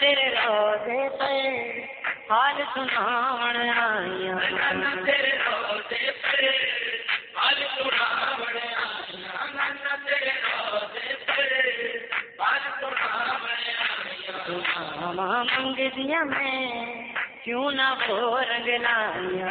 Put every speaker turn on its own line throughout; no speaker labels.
تیرے روزے پر حال سناون
آئیاں۔ منگ دیا میں کیوں نہ وہ رنگ لائیاں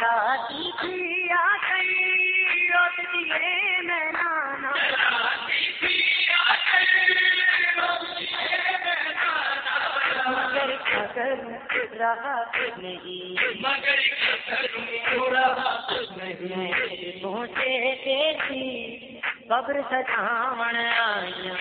آ گئی روز دیے میں نانا مگر اگر رہا نہیں پہنچے تیری قبر سجاون آیا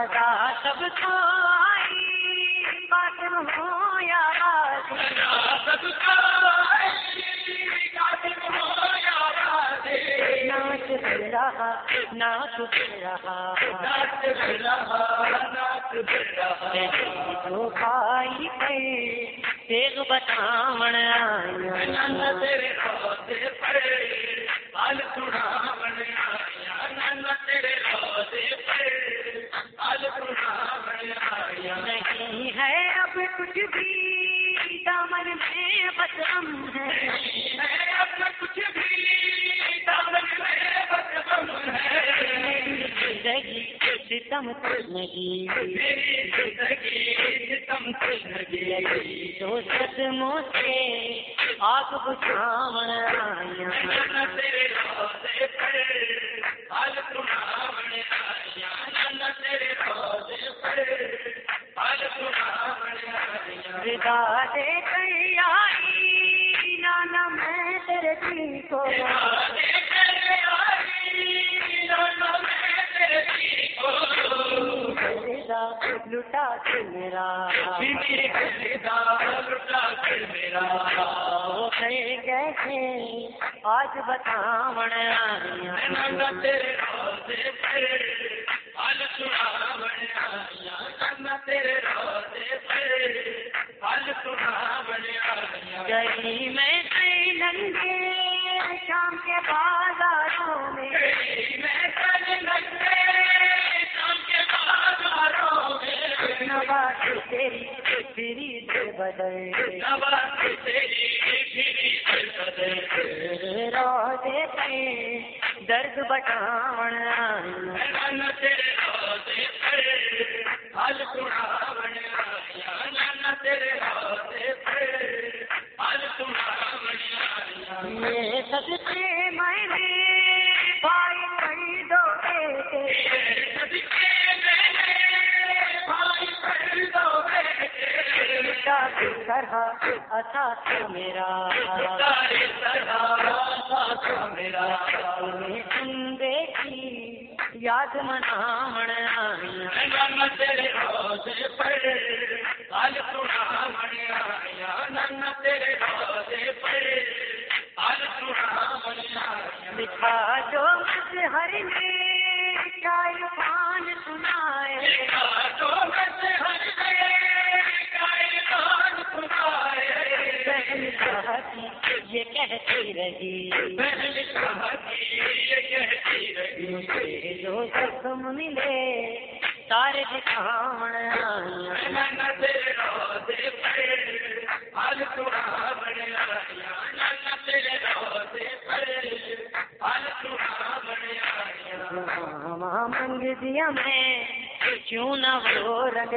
بتا سب کو آئی، بات ہو یا بات ناچ رہا ناچ رہا۔ تو بھائی پہ تیغ بتاون آیا نہیں ہے کچھ بھی دامن میں بدم ہے۔ میری زندگی ستم نہیں۔ صدموں سے آگ آیا نانا میں تیرے دل کو ردا لٹا کے میرا ہو گئے کیسے آج بتاون آیا گئی میں کئی شام کے بازاروں میں نواز تیری سے بدل روزے پہ درد طرح اچھا تو میرا۔ تمہیں تم دیکھی یاد مناون آیا جو مظہر نے یہ کہتی رہی۔ مجھے جو زخم ملے سارے دکھاون ماں منگ دیا میں، کیوں نہ وہ رنگ